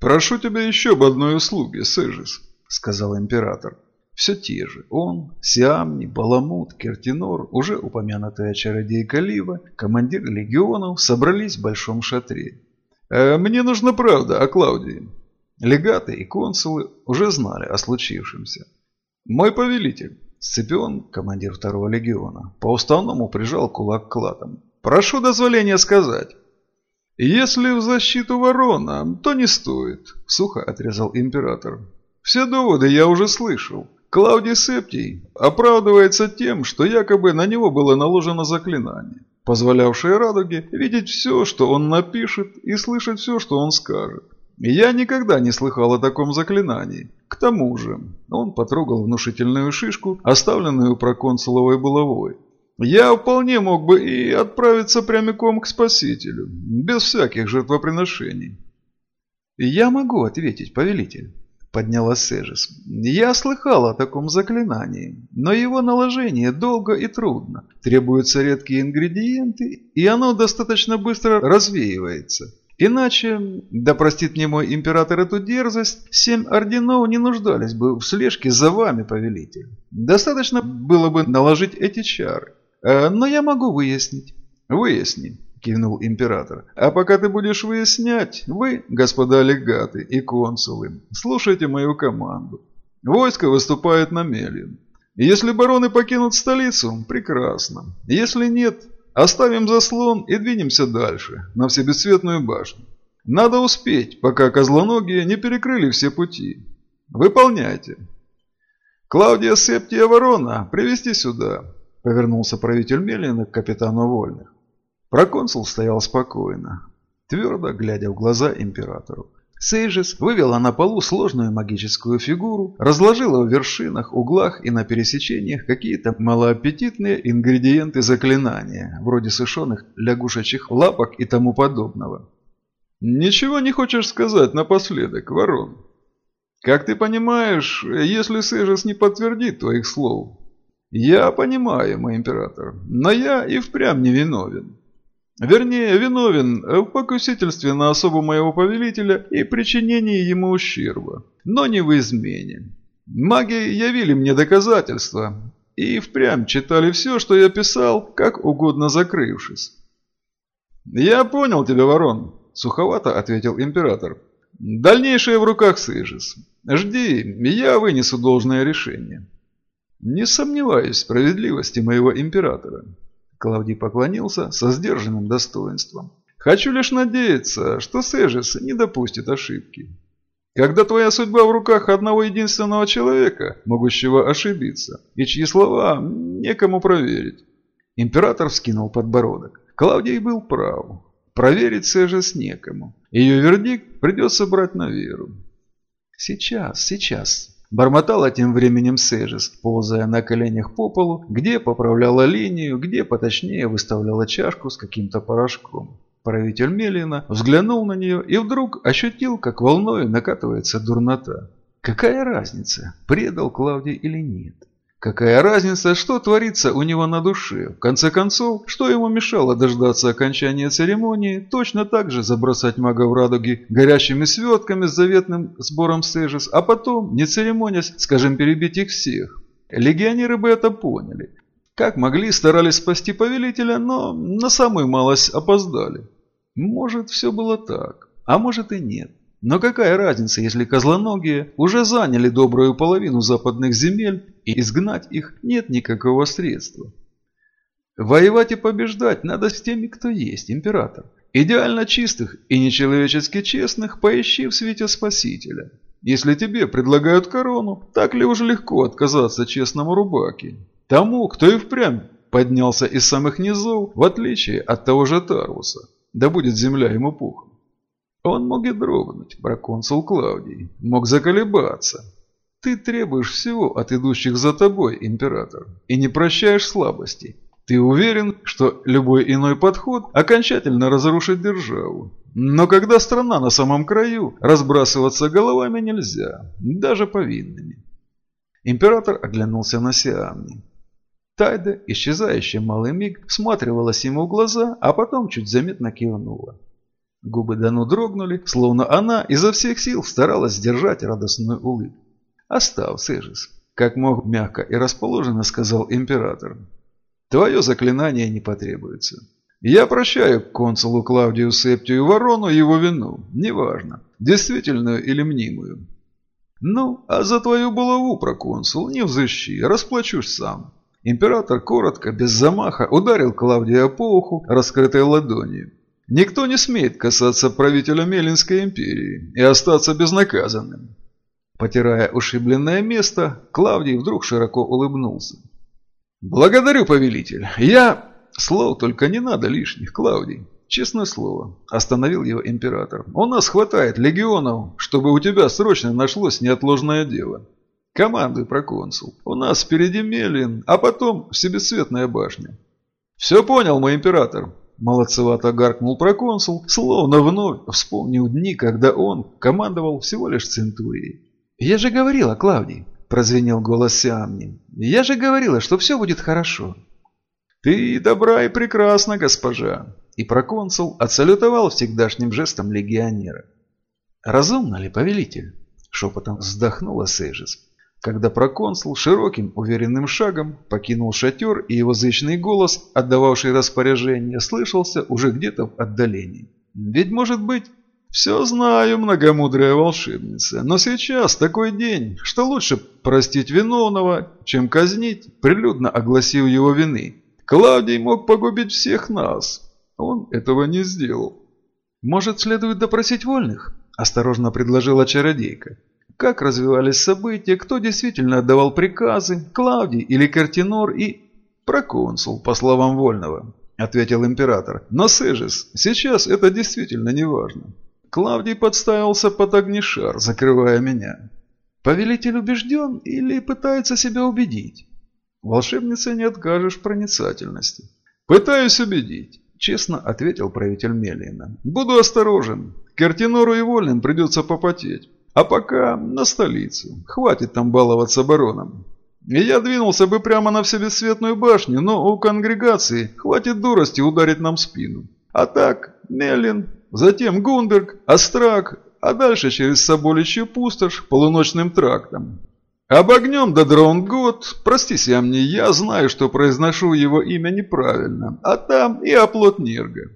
«Прошу тебя еще об одной услуге, Сэжис», — сказал император. Все те же. Он, Сиамни, Баламут, Кертинор, уже упомянутая чародейка Лива, командир легионов собрались в большом шатре. «Э, «Мне нужна правда о Клаудии». Легаты и консулы уже знали о случившемся. «Мой повелитель», Сципион, командир второго легиона, по уставному прижал кулак к латам. «Прошу дозволения сказать». «Если в защиту ворона, то не стоит», – сухо отрезал император. «Все доводы я уже слышал. Клаудий Септий оправдывается тем, что якобы на него было наложено заклинание, позволявшее радуге видеть все, что он напишет, и слышать все, что он скажет. Я никогда не слыхал о таком заклинании. К тому же, он потрогал внушительную шишку, оставленную проконсуловой булавой. Я вполне мог бы и отправиться прямиком к Спасителю, без всяких жертвоприношений. «Я могу ответить, повелитель», — подняла Сежис. «Я слыхал о таком заклинании, но его наложение долго и трудно. Требуются редкие ингредиенты, и оно достаточно быстро развеивается. Иначе, да простит мне мой император эту дерзость, семь орденов не нуждались бы в слежке за вами, повелитель. Достаточно было бы наложить эти чары. Э, но я могу выяснить. Выясни, кивнул император. А пока ты будешь выяснять, вы, господа легаты и консулы, слушайте мою команду. Войско выступает на Мелин. Если бароны покинут столицу, прекрасно. Если нет, оставим заслон и двинемся дальше, на Всебесцветную башню. Надо успеть, пока козлоногие не перекрыли все пути. Выполняйте. Клаудия Септия Ворона привести сюда. Повернулся правитель Мелина к капитану Вольных. Проконсул стоял спокойно, твердо глядя в глаза императору. Сейжес вывела на полу сложную магическую фигуру, разложила в вершинах, углах и на пересечениях какие-то малоаппетитные ингредиенты заклинания, вроде сушеных лягушачьих лапок и тому подобного. «Ничего не хочешь сказать напоследок, ворон?» «Как ты понимаешь, если Сейжес не подтвердит твоих слов, «Я понимаю, мой император, но я и впрямь не виновен. Вернее, виновен в покусительстве на особу моего повелителя и причинении ему ущерба, но не в измене. Маги явили мне доказательства и впрямь читали все, что я писал, как угодно закрывшись». «Я понял тебя, ворон», – суховато ответил император. «Дальнейшее в руках Сыжис. Жди, я вынесу должное решение». «Не сомневаюсь в справедливости моего императора», – Клавдий поклонился со сдержанным достоинством. «Хочу лишь надеяться, что Сежис не допустит ошибки. Когда твоя судьба в руках одного единственного человека, могущего ошибиться, и чьи слова некому проверить». Император вскинул подбородок. Клавдий был прав. Проверить Сежис некому. Ее вердикт придется брать на веру. «Сейчас, сейчас», Бормотала тем временем Сежис, ползая на коленях по полу, где поправляла линию, где поточнее выставляла чашку с каким-то порошком. Правитель Мелина взглянул на нее и вдруг ощутил, как волной накатывается дурнота. Какая разница, предал Клавдий или нет? Какая разница, что творится у него на душе? В конце концов, что ему мешало дождаться окончания церемонии, точно так же забросать мага в радуги горящими светками с заветным сбором сежес, а потом, не церемонясь, скажем, перебить их всех. Легионеры бы это поняли. Как могли, старались спасти повелителя, но на самую малость опоздали. Может, все было так, а может и нет. Но какая разница, если козлоногие уже заняли добрую половину западных земель, и изгнать их нет никакого средства? Воевать и побеждать надо с теми, кто есть, император. Идеально чистых и нечеловечески честных поищи в свете Спасителя. Если тебе предлагают корону, так ли уж легко отказаться честному рубаке? Тому, кто и впрямь поднялся из самых низов, в отличие от того же Тарвуса. Да будет земля ему пухом. Он мог и дрогнуть, проконсул Клавдий, мог заколебаться. Ты требуешь всего от идущих за тобой, император, и не прощаешь слабости. Ты уверен, что любой иной подход окончательно разрушит державу. Но когда страна на самом краю, разбрасываться головами нельзя, даже повинными. Император оглянулся на Сиамни. Тайда, исчезающая малый миг, всматривалась ему в глаза, а потом чуть заметно кивнула. Губы Дану дрогнули, словно она изо всех сил старалась сдержать радостную улыбку. «Остав, Сежис», — как мог мягко и расположенно сказал император. «Твое заклинание не потребуется. Я прощаю консулу Клавдию Септию Ворону его вину, неважно, действительную или мнимую. Ну, а за твою булаву, проконсул, не взыщи, расплачусь сам». Император коротко, без замаха, ударил Клавдия по уху, раскрытой ладонью. Никто не смеет касаться правителя Мелинской империи и остаться безнаказанным. Потирая ушибленное место, Клавдий вдруг широко улыбнулся. «Благодарю, повелитель. Я...» «Слов только не надо лишних, Клавдий. Честное слово», – остановил его император. «У нас хватает легионов, чтобы у тебя срочно нашлось неотложное дело. Командуй, проконсул. У нас впереди Мелин, а потом Всебесцветная башня». «Все понял, мой император», Молодцевато гаркнул проконсул, словно вновь вспомнил дни, когда он командовал всего лишь Центурией. «Я же говорила, Клавдий», – прозвенел голос Сиамни. «Я же говорила, что все будет хорошо». «Ты добра и прекрасна, госпожа», – и проконсул отсалютовал всегдашним жестом легионера. «Разумно ли, повелитель?» – шепотом вздохнула Сейжис когда проконсул широким уверенным шагом покинул шатер, и его зычный голос, отдававший распоряжение, слышался уже где-то в отдалении. «Ведь, может быть, все знаю, многомудрая волшебница, но сейчас такой день, что лучше простить виновного, чем казнить, прилюдно огласив его вины. Клавдий мог погубить всех нас. Он этого не сделал». «Может, следует допросить вольных?» – осторожно предложила чародейка как развивались события, кто действительно отдавал приказы, Клавдий или Картинор и... «Проконсул, по словам Вольного», — ответил император. «Но, Сежис, сейчас это действительно не важно. Клавдий подставился под огнишар, закрывая меня. Повелитель убежден или пытается себя убедить? Волшебнице не откажешь проницательности. Пытаюсь убедить. Честно ответил правитель Мелина. «Буду осторожен. Картинору и Вольным придется попотеть. А пока на столицу. Хватит там баловаться бароном. Я двинулся бы прямо на Всебесцветную башню, но у конгрегации хватит дурости ударить нам спину. А так, Меллин, затем Гунберг, Острак, а дальше через Соболичью пустошь полуночным трактом. Обогнем до Дроунгот, прости, Сиамни, я знаю, что произношу его имя неправильно, а там и оплот Нерга.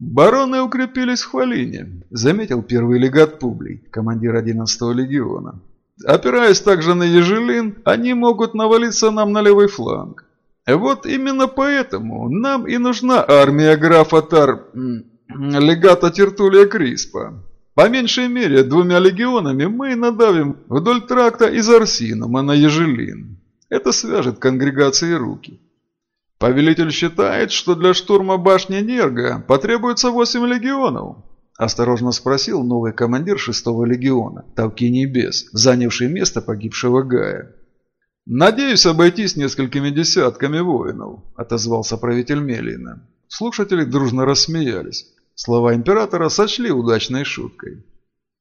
«Бароны укрепились в Хвалине», – заметил первый легат Публий, командир 11-го легиона. «Опираясь также на Ежелин, они могут навалиться нам на левый фланг. Вот именно поэтому нам и нужна армия графа Тар... легата Тертулия Криспа. По меньшей мере двумя легионами мы надавим вдоль тракта из Арсинума на Ежелин. Это свяжет конгрегации руки». «Повелитель считает, что для штурма башни Нерга потребуется восемь легионов», – осторожно спросил новый командир шестого легиона, Тавкиний Бес, занявший место погибшего Гая. «Надеюсь обойтись несколькими десятками воинов», – отозвался правитель Мелина. Слушатели дружно рассмеялись. Слова императора сочли удачной шуткой.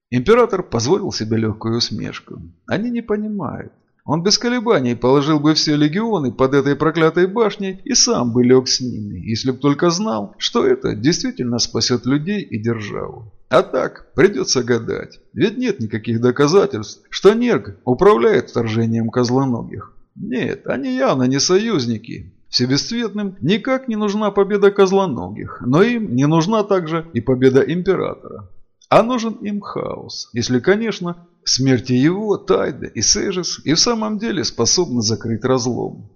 Император позволил себе легкую усмешку. Они не понимают. Он без колебаний положил бы все легионы под этой проклятой башней и сам бы лег с ними, если б только знал, что это действительно спасет людей и державу. А так, придется гадать, ведь нет никаких доказательств, что Нерг управляет вторжением козлоногих. Нет, они явно не союзники. Всебесцветным никак не нужна победа козлоногих, но им не нужна также и победа императора. А нужен им хаос, если, конечно, смерти его, Тайда и Сежис и в самом деле способны закрыть разлом.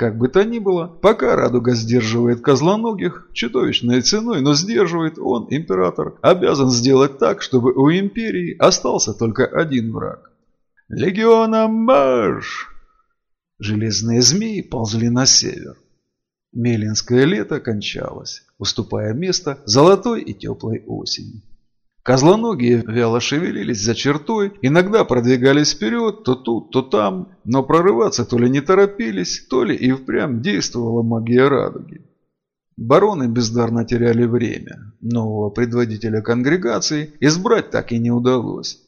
Как бы то ни было, пока Радуга сдерживает козлоногих, чудовищной ценой, но сдерживает он, император, обязан сделать так, чтобы у империи остался только один враг. «Легионам марш!» Железные змеи ползли на север. Мелинское лето кончалось, уступая место золотой и теплой осени. Козлоногие вяло шевелились за чертой, иногда продвигались вперед, то тут, то там, но прорываться то ли не торопились, то ли и впрямь действовала магия радуги. Бароны бездарно теряли время. Нового предводителя конгрегации избрать так и не удалось.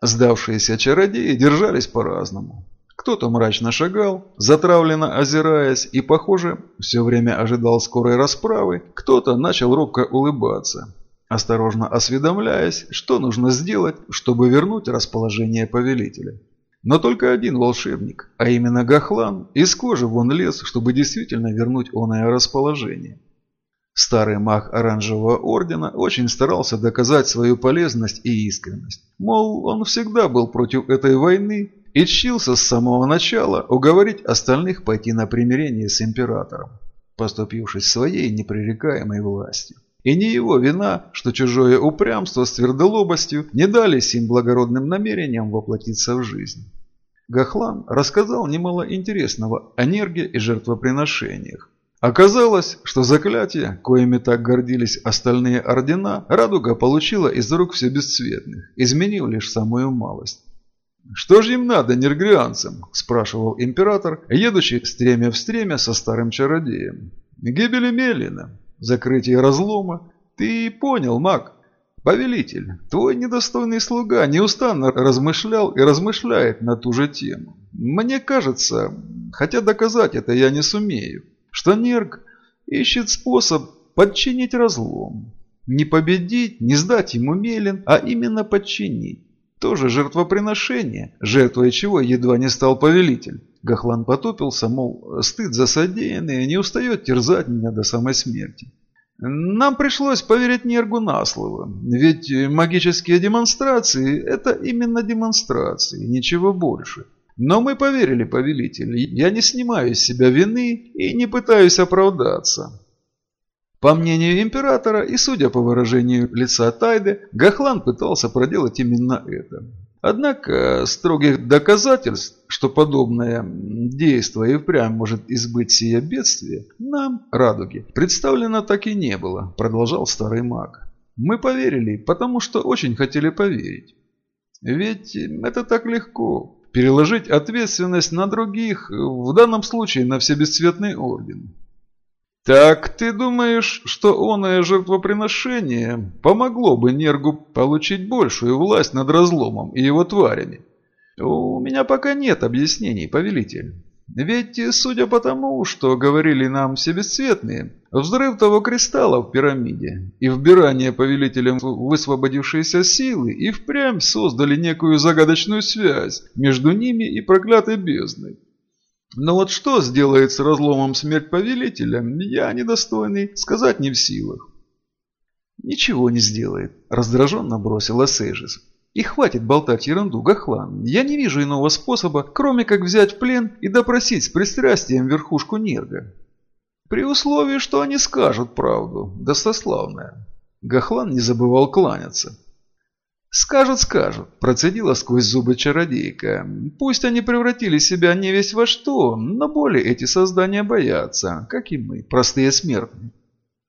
Сдавшиеся чародеи держались по-разному. Кто-то мрачно шагал, затравленно озираясь и, похоже, все время ожидал скорой расправы, кто-то начал робко улыбаться. Осторожно осведомляясь, что нужно сделать, чтобы вернуть расположение повелителя. Но только один волшебник, а именно Гахлан, из кожи вон лез, чтобы действительно вернуть оное расположение. Старый маг Оранжевого Ордена очень старался доказать свою полезность и искренность. Мол, он всегда был против этой войны и чился с самого начала уговорить остальных пойти на примирение с императором, поступившись своей непререкаемой властью. И не его вина, что чужое упрямство с твердолобостью не дали сим благородным намерениям воплотиться в жизнь. Гахлан рассказал немало интересного о нерге и жертвоприношениях. Оказалось, что заклятие, коими так гордились остальные ордена, Радуга получила из рук все бесцветных, изменив лишь самую малость. «Что же им надо, нергрианцам?» – спрашивал император, едущий стремя в стремя со старым чародеем. «Гибели Мелина, закрытие разлома. Ты понял, маг? Повелитель, твой недостойный слуга неустанно размышлял и размышляет на ту же тему. Мне кажется, хотя доказать это я не сумею, что Нерг ищет способ подчинить разлом. Не победить, не сдать ему Мелин, а именно подчинить. Тоже жертвоприношение, жертвой чего едва не стал повелитель. Гахлан потупился, мол, стыд за содеянное не устает терзать меня до самой смерти. Нам пришлось поверить Нергу на слово, ведь магические демонстрации – это именно демонстрации, ничего больше. Но мы поверили, повелитель, я не снимаю из себя вины и не пытаюсь оправдаться. По мнению императора и судя по выражению лица Тайды, Гахлан пытался проделать именно это. Однако строгих доказательств, что подобное действие и впрямь может избыть сие бедствие, нам, радуги, представлено так и не было, продолжал старый маг. Мы поверили, потому что очень хотели поверить. Ведь это так легко, переложить ответственность на других, в данном случае на всебесцветный орден. «Так ты думаешь, что оное жертвоприношение помогло бы Нергу получить большую власть над разломом и его тварями?» «У меня пока нет объяснений, повелитель. Ведь, судя по тому, что говорили нам все бесцветные, взрыв того кристалла в пирамиде и вбирание повелителем высвободившейся силы и впрямь создали некую загадочную связь между ними и проклятой бездной. Но вот что сделает с разломом смерть повелителя, я недостойный сказать не в силах. «Ничего не сделает», – раздраженно бросила Сейжис. «И хватит болтать ерунду, Гахлан. Я не вижу иного способа, кроме как взять в плен и допросить с пристрастием верхушку Нерга. При условии, что они скажут правду, достославная». Гахлан не забывал кланяться. «Скажут, скажут», – процедила сквозь зубы чародейка. «Пусть они превратили себя не весь во что, но более эти создания боятся, как и мы, простые смертные».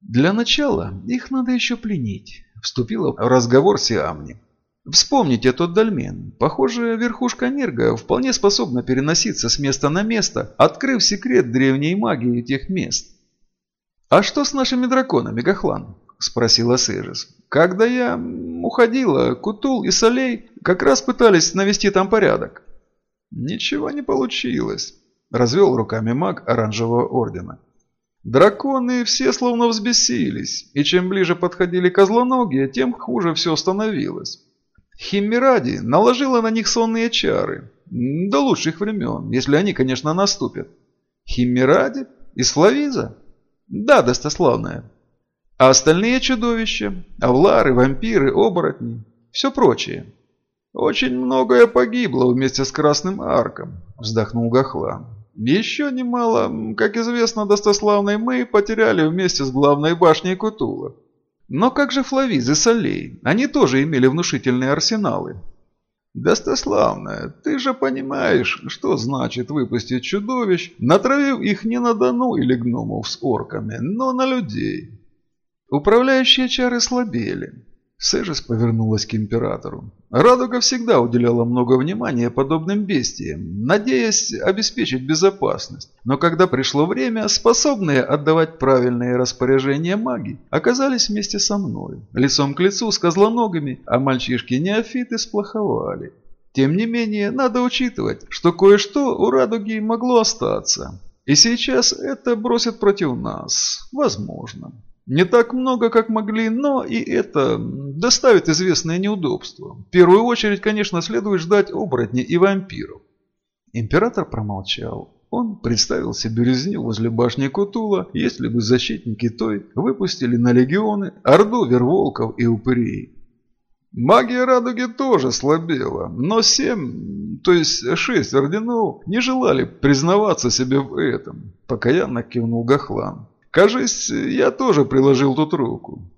«Для начала их надо еще пленить», – вступила в разговор Сиамни. «Вспомните тот дольмен. Похоже, верхушка Нерга вполне способна переноситься с места на место, открыв секрет древней магии тех мест». «А что с нашими драконами, Гахлан?» – спросила Сежис. Когда я уходила, Кутул и Солей как раз пытались навести там порядок. Ничего не получилось, развел руками маг оранжевого ордена. Драконы все словно взбесились, и чем ближе подходили козлоногие, тем хуже все становилось. Химмиради наложила на них сонные чары. До лучших времен, если они, конечно, наступят. Химмиради? Из Флавиза? Да, достославная. А остальные чудовища, авлары, вампиры, оборотни, все прочее. Очень многое погибло вместе с Красным Арком, вздохнул Гахлан. Еще немало, как известно, достославной мы потеряли вместе с главной башней Кутула. Но как же Флавиз и Солей? Они тоже имели внушительные арсеналы. Достославная, ты же понимаешь, что значит выпустить чудовищ, натравив их не на Дону или гномов с орками, но на людей. Управляющие чары слабели. Сэжес повернулась к императору. Радуга всегда уделяла много внимания подобным бестиям, надеясь обеспечить безопасность. Но когда пришло время, способные отдавать правильные распоряжения маги оказались вместе со мной, лицом к лицу с козлоногами, а мальчишки-неофиты сплоховали. Тем не менее, надо учитывать, что кое-что у Радуги могло остаться. И сейчас это бросит против нас. Возможно. Не так много, как могли, но и это доставит известное неудобство. В первую очередь, конечно, следует ждать оборотней и вампиров. Император промолчал. Он представил себе резню возле башни Кутула, если бы защитники той выпустили на легионы орду верволков и упырей. Магия радуги тоже слабела, но семь, то есть шесть орденов не желали признаваться себе в этом, покаянно кивнул Гахлан. Кажись, я тоже приложил тут руку.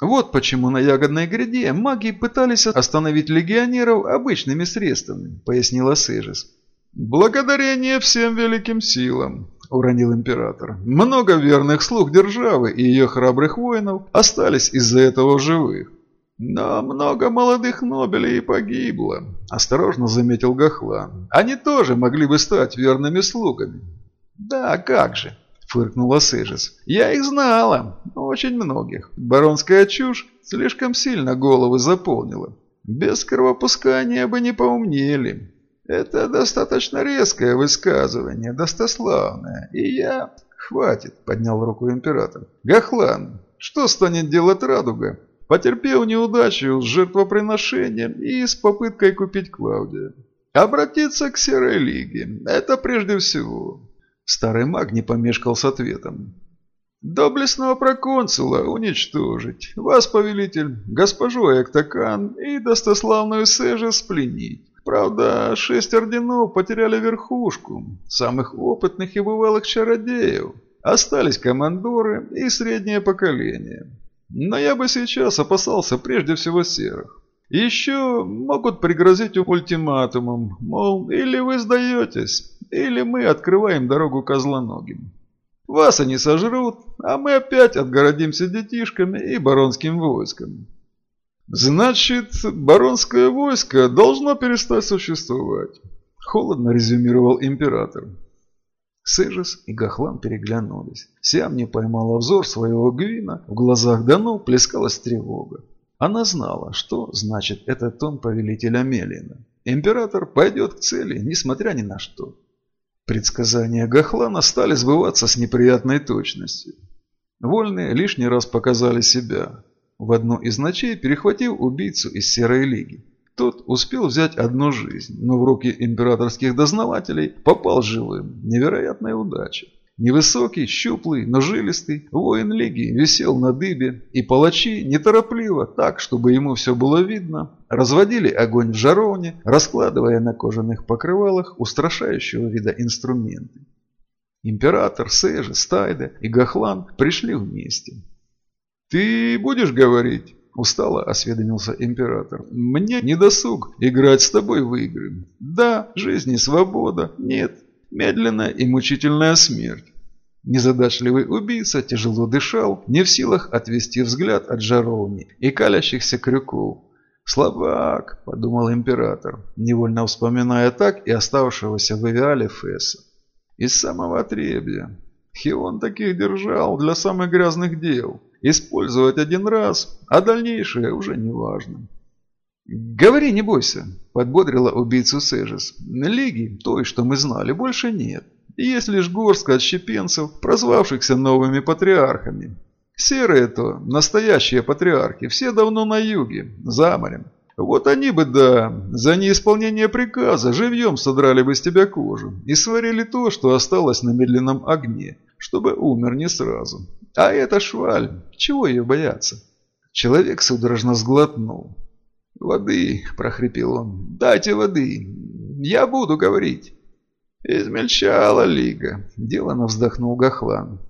Вот почему на ягодной гряде маги пытались остановить легионеров обычными средствами, пояснила Сежис. Благодарение всем великим силам, уронил император. Много верных слуг державы и ее храбрых воинов остались из-за этого живых. Но много молодых нобелей погибло, осторожно заметил Гахлан. Они тоже могли бы стать верными слугами. Да, как же, фыркнула Сежис. «Я их знала. Очень многих. Баронская чушь слишком сильно головы заполнила. Без кровопускания бы не поумнели. Это достаточно резкое высказывание, достославное. И я...» «Хватит», — поднял руку император. «Гахлан, что станет делать радуга?» Потерпел неудачу с жертвоприношением и с попыткой купить Клаудия. Обратиться к Серой Лиге – это прежде всего. Старый маг не помешкал с ответом. «Доблестного проконсула уничтожить, вас, повелитель, госпожу Эктакан и достославную Сежа спленить. Правда, шесть орденов потеряли верхушку, самых опытных и бывалых чародеев. Остались командоры и среднее поколение. Но я бы сейчас опасался прежде всего серых. Еще могут пригрозить ультиматумом, мол, или вы сдаетесь, или мы открываем дорогу козлоногим. Вас они сожрут, а мы опять отгородимся детишками и баронским войском. Значит, баронское войско должно перестать существовать, холодно резюмировал император. Сежис и Гахлан переглянулись. Сиам не поймала взор своего Гвина, в глазах Дану плескалась тревога. Она знала, что значит этот тон повелителя Мелина. Император пойдет к цели, несмотря ни на что. Предсказания Гахлана стали сбываться с неприятной точностью. Вольные лишний раз показали себя. В одну из ночей перехватив убийцу из Серой Лиги. Тот успел взять одну жизнь, но в руки императорских дознавателей попал живым. Невероятная удача. Невысокий, щуплый, но жилистый, воин Лиги висел на дыбе, и палачи неторопливо, так, чтобы ему все было видно, разводили огонь в жаровне, раскладывая на кожаных покрывалах устрашающего вида инструменты. Император, Сежи, Стайда и Гахлан пришли вместе. «Ты будешь говорить?» – устало осведомился император. «Мне не досуг играть с тобой в игры. Да, жизнь и свобода. Нет, Медленная и мучительная смерть. Незадачливый убийца тяжело дышал, не в силах отвести взгляд от жаровни и калящихся крюков. «Слабак», — подумал император, невольно вспоминая так и оставшегося в Эвиале Фесса. «Из самого отребья. Хион таких держал для самых грязных дел. Использовать один раз, а дальнейшее уже не важно». «Говори, не бойся», – подбодрила убийцу Сежис. «Лиги, той, что мы знали, больше нет. Есть лишь горстка отщепенцев, прозвавшихся новыми патриархами. Серые-то, настоящие патриархи, все давно на юге, за морем. Вот они бы, да, за неисполнение приказа живьем содрали бы с тебя кожу и сварили то, что осталось на медленном огне, чтобы умер не сразу. А эта шваль, чего ее бояться?» Человек судорожно сглотнул. «Воды!» – прохрипел он. «Дайте воды! Я буду говорить!» «Измельчала лига!» – делано вздохнул Гахлан.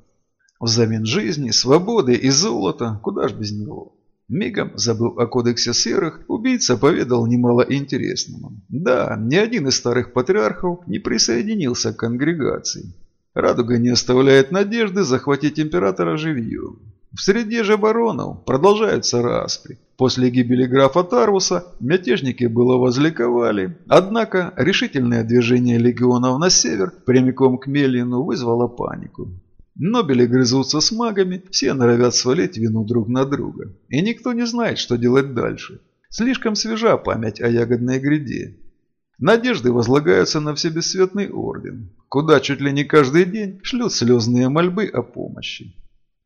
Взамен жизни, свободы и золота, куда ж без него. Мигом, забыл о кодексе серых, убийца поведал немало интересного. Да, ни один из старых патриархов не присоединился к конгрегации. Радуга не оставляет надежды захватить императора живьем. В среде же баронов продолжаются распри. После гибели графа Тарвуса мятежники было возликовали, однако решительное движение легионов на север прямиком к Мелину вызвало панику. Нобели грызутся с магами, все норовят свалить вину друг на друга. И никто не знает, что делать дальше. Слишком свежа память о ягодной гряде. Надежды возлагаются на всебесцветный орден, куда чуть ли не каждый день шлют слезные мольбы о помощи.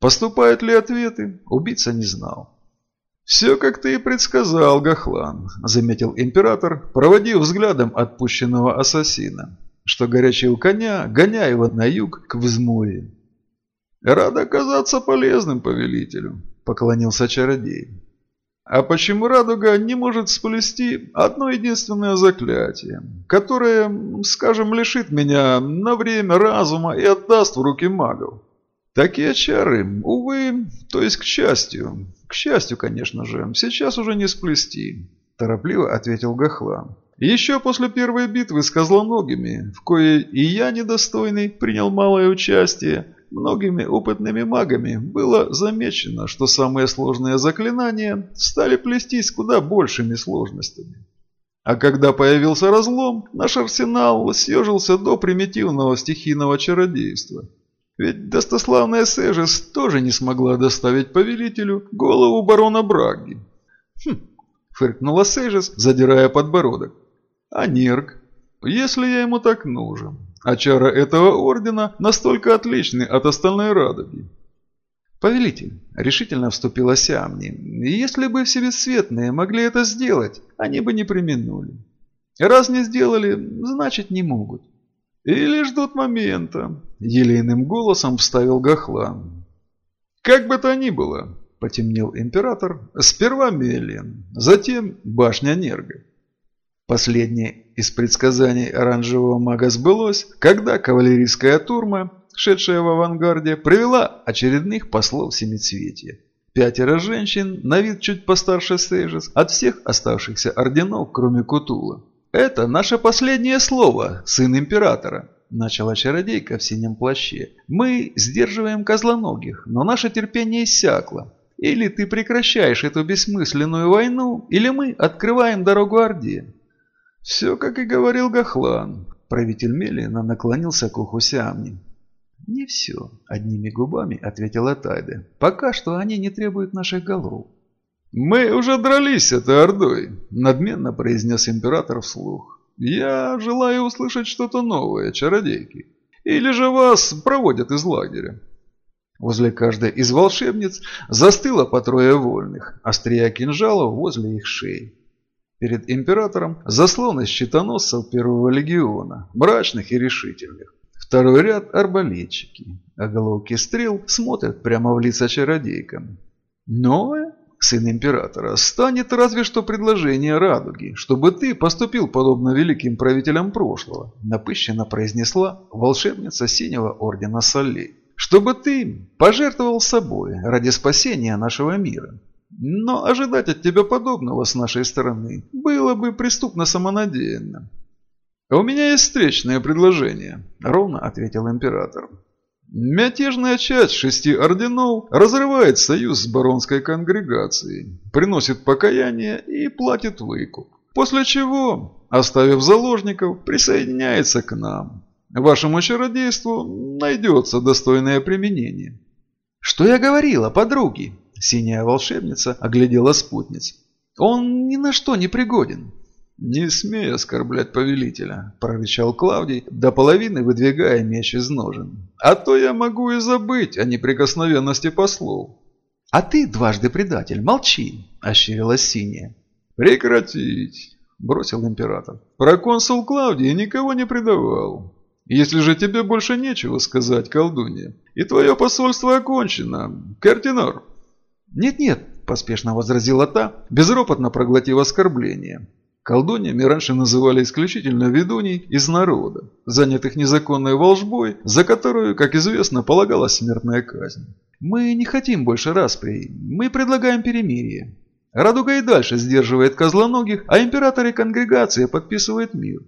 Поступают ли ответы, убийца не знал. «Все, как ты и предсказал, Гахлан», – заметил император, проводив взглядом отпущенного ассасина, что горячил коня, гоняя его на юг к взморье. «Рад оказаться полезным повелителю», – поклонился чародей. «А почему радуга не может сплести одно единственное заклятие, которое, скажем, лишит меня на время разума и отдаст в руки магов?» Такие чары, увы, то есть к счастью. К счастью, конечно же, сейчас уже не сплести, торопливо ответил Гахлан. Еще после первой битвы с козлоногими, в коей и я, недостойный, принял малое участие, многими опытными магами было замечено, что самые сложные заклинания стали плестись куда большими сложностями. А когда появился разлом, наш арсенал съежился до примитивного стихийного чародейства – ведь достославная Сежес тоже не смогла доставить повелителю голову барона Браги. Хм, фыркнула Сежес, задирая подбородок. А Нерк? Если я ему так нужен. А чара этого ордена настолько отличны от остальной радуги. «Повелитель», — решительно вступила Сиамни, — «если бы все бесцветные могли это сделать, они бы не применули. Раз не сделали, значит не могут. «Или ждут момента», – елейным голосом вставил Гахлан. «Как бы то ни было», – потемнел император, – «сперва Мелин, затем башня Нерга». Последнее из предсказаний оранжевого мага сбылось, когда кавалерийская турма, шедшая в авангарде, привела очередных послов семицветия. Пятеро женщин, на вид чуть постарше Сейжес, от всех оставшихся орденов, кроме Кутула. «Это наше последнее слово, сын императора», – начала чародейка в синем плаще. «Мы сдерживаем козлоногих, но наше терпение иссякло. Или ты прекращаешь эту бессмысленную войну, или мы открываем дорогу Орде». «Все, как и говорил Гахлан», – правитель Мелина наклонился к уху Сиамни. «Не все», – одними губами ответила Тайда. «Пока что они не требуют наших голов». «Мы уже дрались с этой ордой», – надменно произнес император вслух. «Я желаю услышать что-то новое, чародейки. Или же вас проводят из лагеря?» Возле каждой из волшебниц застыло по трое вольных, острия кинжалов возле их шеи. Перед императором заслоны щитоносцев первого легиона, мрачных и решительных. Второй ряд – арбалетчики, а головки стрел смотрят прямо в лица чародейкам. Новое? Сын императора, станет разве что предложение радуги, чтобы ты поступил подобно великим правителям прошлого, напыщенно произнесла волшебница синего ордена Солей. Чтобы ты пожертвовал собой ради спасения нашего мира. Но ожидать от тебя подобного с нашей стороны было бы преступно самонадеянно. «У меня есть встречное предложение», – ровно ответил император. Мятежная часть шести орденов разрывает союз с баронской конгрегацией, приносит покаяние и платит выкуп. После чего, оставив заложников, присоединяется к нам. Вашему чародейству найдется достойное применение. «Что я говорила, подруги?» Синяя волшебница оглядела спутниц. «Он ни на что не пригоден. «Не смей оскорблять повелителя», – прорычал Клавдий, до половины выдвигая меч из ножен. «А то я могу и забыть о неприкосновенности послов». «А ты дважды предатель, молчи», – ощерилась синяя. «Прекратить», – бросил император. «Проконсул Клавдий никого не предавал. Если же тебе больше нечего сказать, колдунья, и твое посольство окончено, Картинор». «Нет-нет», – поспешно возразила та, безропотно проглотив оскорбление. Колдуньями раньше называли исключительно ведуней из народа, занятых незаконной волжбой, за которую, как известно, полагалась смертная казнь. Мы не хотим больше распри, мы предлагаем перемирие. Радуга и дальше сдерживает козлоногих, а император и конгрегация подписывает мир.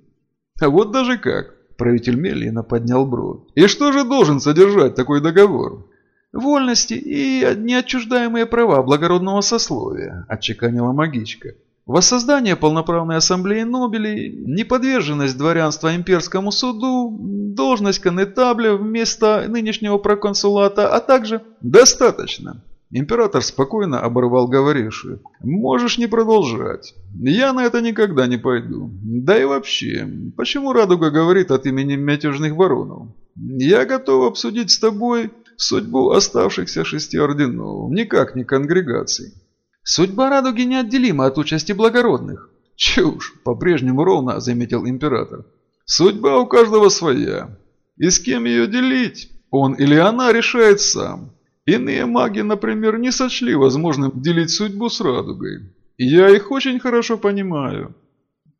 А вот даже как, правитель Меллина поднял бровь. И что же должен содержать такой договор? Вольности и неотчуждаемые права благородного сословия, отчеканила магичка. Воссоздание полноправной ассамблеи Нобелей, неподверженность дворянства имперскому суду, должность конетабля вместо нынешнего проконсулата, а также «Достаточно!» Император спокойно оборвал говорившую. «Можешь не продолжать. Я на это никогда не пойду. Да и вообще, почему Радуга говорит от имени мятежных баронов? Я готов обсудить с тобой судьбу оставшихся шести орденов, никак не конгрегаций. Судьба радуги неотделима от участи благородных. Чушь, по-прежнему ровно заметил император. Судьба у каждого своя. И с кем ее делить, он или она решает сам. Иные маги, например, не сочли возможным делить судьбу с радугой. Я их очень хорошо понимаю.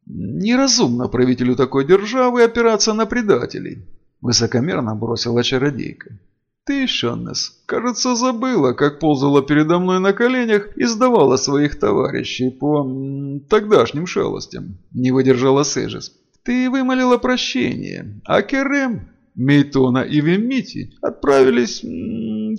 Неразумно правителю такой державы опираться на предателей. Высокомерно бросила чародейка. Ты, Шаннес, кажется, забыла, как ползала передо мной на коленях и сдавала своих товарищей по тогдашним шалостям. Не выдержала Сежис. Ты вымолила прощение, а Керем, Мейтона и Вемити отправились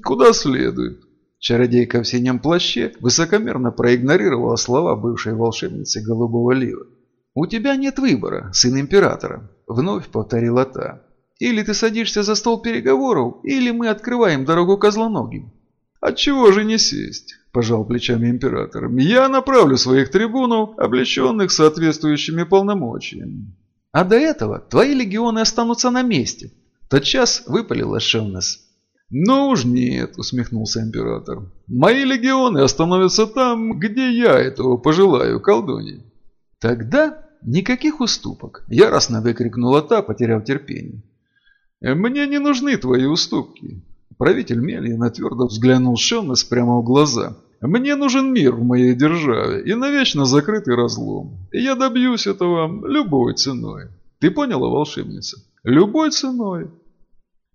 куда следует. Чародейка в синем плаще высокомерно проигнорировала слова бывшей волшебницы Голубого Лива. «У тебя нет выбора, сын императора», — вновь повторила та. «Или ты садишься за стол переговоров, или мы открываем дорогу козлоногим». «Отчего же не сесть?» – пожал плечами император. «Я направлю своих трибунов, облеченных соответствующими полномочиями». «А до этого твои легионы останутся на месте», – тотчас выпалила Шевнес. «Ну уж нет», – усмехнулся император. «Мои легионы остановятся там, где я этого пожелаю, колдуньи». «Тогда никаких уступок», – яростно выкрикнула та, потеряв терпение. «Мне не нужны твои уступки». Правитель Мельина твердо взглянул Шеннес прямо в глаза. «Мне нужен мир в моей державе и навечно закрытый разлом. Я добьюсь этого любой ценой. Ты поняла, волшебница? Любой ценой».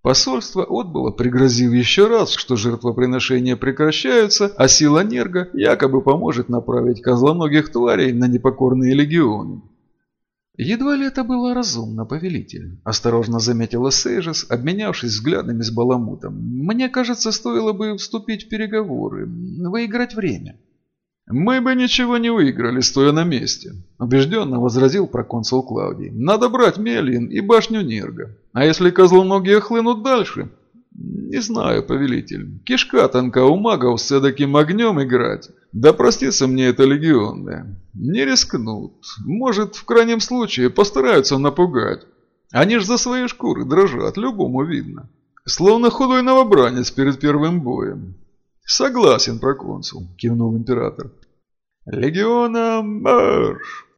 Посольство отбыло, пригрозив еще раз, что жертвоприношения прекращаются, а сила Нерга якобы поможет направить козлоногих тварей на непокорные легионы. «Едва ли это было разумно, повелитель», – осторожно заметила Сейжес, обменявшись взглядами с Баламутом. «Мне кажется, стоило бы вступить в переговоры, выиграть время». «Мы бы ничего не выиграли, стоя на месте», – убежденно возразил проконсул Клавдий. «Надо брать Мелин и башню Нерга. А если козлоногие хлынут дальше?» «Не знаю, повелитель. Кишка тонка у магов с эдаким огнем играть. Да простится мне это легионное. Не рискнут. Может, в крайнем случае постараются напугать. Они ж за свои шкуры дрожат, любому видно. Словно худой новобранец перед первым боем. «Согласен, проконсул», – кивнул император. «Легионам марш!»